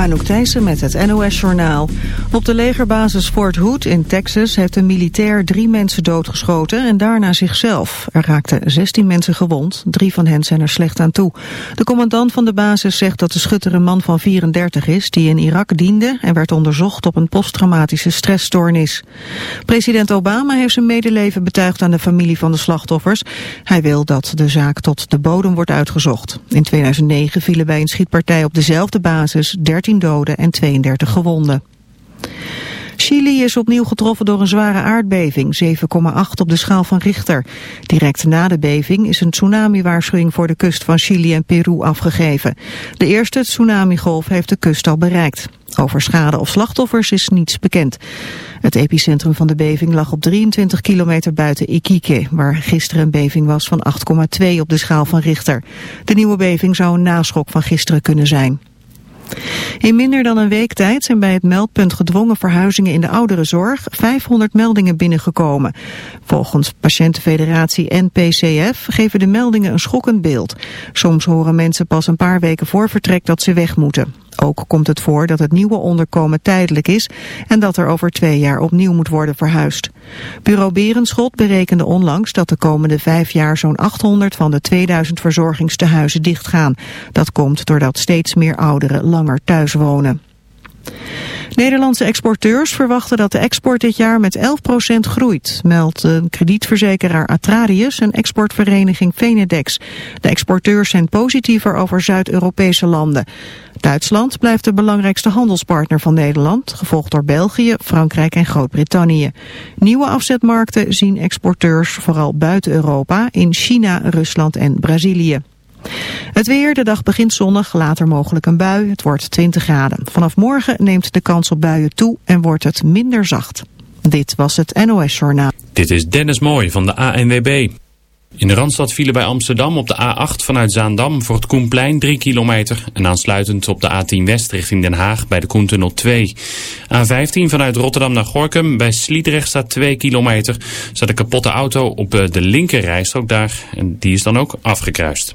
Anouk Thijssen met het NOS-journaal. Op de legerbasis Fort Hood in Texas heeft een militair drie mensen doodgeschoten en daarna zichzelf. Er raakten 16 mensen gewond, drie van hen zijn er slecht aan toe. De commandant van de basis zegt dat de schutter een man van 34 is die in Irak diende en werd onderzocht op een posttraumatische stressstoornis. President Obama heeft zijn medeleven betuigd aan de familie van de slachtoffers. Hij wil dat de zaak tot de bodem wordt uitgezocht. In 2009 vielen bij een schietpartij op dezelfde basis 13 doden en 32 gewonden. Chili is opnieuw getroffen door een zware aardbeving, 7,8 op de schaal van Richter. Direct na de beving is een tsunami-waarschuwing voor de kust van Chili en Peru afgegeven. De eerste tsunamigolf heeft de kust al bereikt. Over schade of slachtoffers is niets bekend. Het epicentrum van de beving lag op 23 kilometer buiten Iquique, waar gisteren een beving was van 8,2 op de schaal van Richter. De nieuwe beving zou een naschok van gisteren kunnen zijn. In minder dan een week tijd zijn bij het meldpunt gedwongen verhuizingen in de ouderenzorg 500 meldingen binnengekomen. Volgens Patiëntenfederatie en PCF geven de meldingen een schokkend beeld. Soms horen mensen pas een paar weken voor vertrek dat ze weg moeten. Ook komt het voor dat het nieuwe onderkomen tijdelijk is en dat er over twee jaar opnieuw moet worden verhuisd. Bureau Berenschot berekende onlangs dat de komende vijf jaar zo'n 800 van de 2000 verzorgingstehuizen dichtgaan. Dat komt doordat steeds meer ouderen langer thuis wonen. Nederlandse exporteurs verwachten dat de export dit jaar met 11% groeit, meldt een kredietverzekeraar Atradius en exportvereniging Venedex. De exporteurs zijn positiever over Zuid-Europese landen. Duitsland blijft de belangrijkste handelspartner van Nederland, gevolgd door België, Frankrijk en Groot-Brittannië. Nieuwe afzetmarkten zien exporteurs vooral buiten Europa in China, Rusland en Brazilië. Het weer, de dag begint zonnig, later mogelijk een bui. Het wordt 20 graden. Vanaf morgen neemt de kans op buien toe en wordt het minder zacht. Dit was het NOS Journaal. Dit is Dennis Mooij van de ANWB. In de Randstad vielen bij Amsterdam op de A8 vanuit Zaandam voor het Koenplein 3 kilometer. En aansluitend op de A10 West richting Den Haag bij de Koentunnel 2. A15 vanuit Rotterdam naar Gorkum bij Sliedrecht staat 2 kilometer. Zat een kapotte auto op eh, de linker rijstrook daar en die is dan ook afgekruist.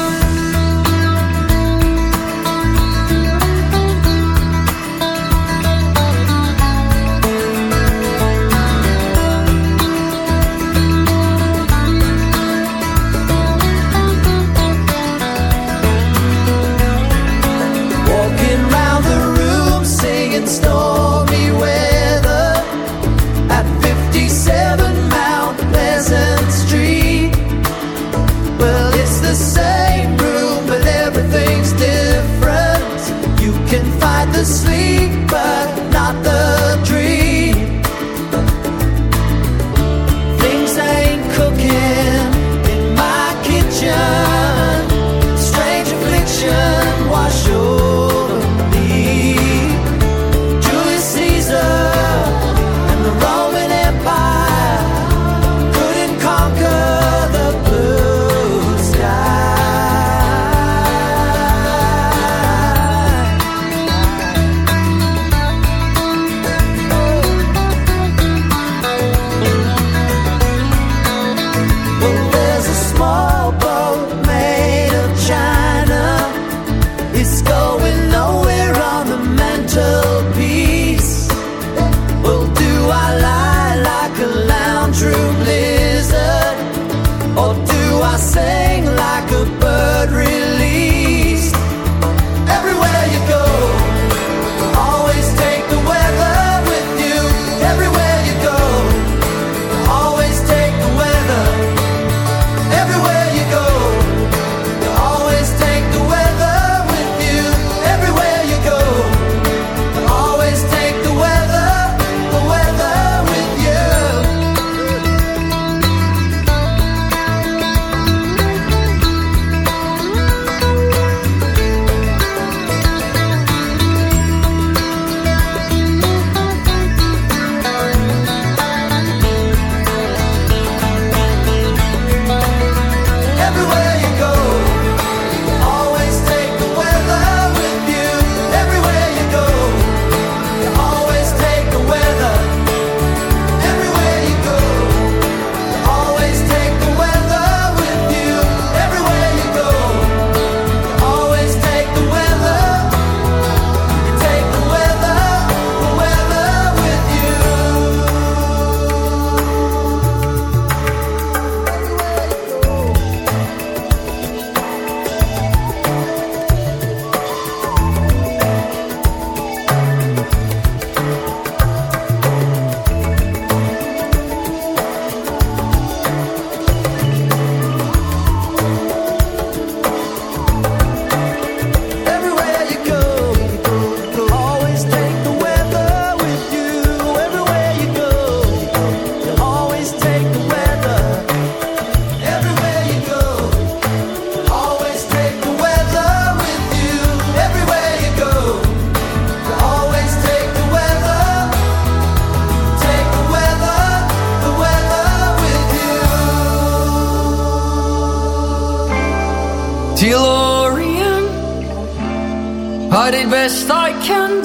Can,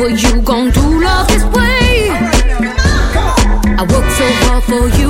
what you gon' do, love this way. I work so hard for you.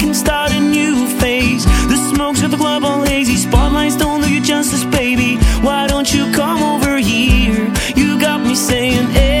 club all hazy Spotlights. Don't do you justice, baby. Why don't you come over here? You got me saying, ayo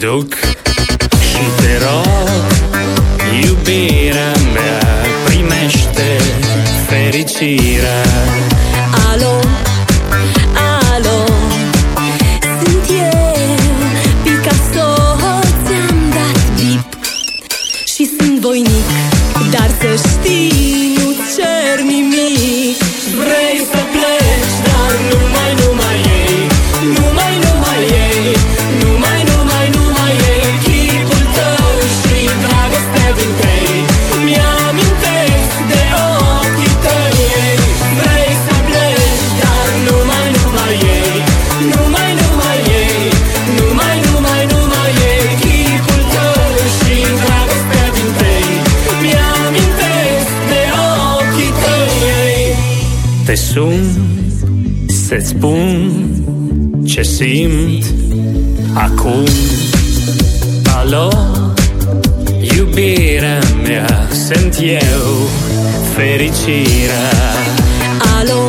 duc Și te rog, iubirea mea Primește fericirea. Să-ți spun ce simt acum. Alo, iubirea mea, sunt eu fericirea. Alo,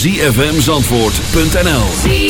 zfmzandvoort.nl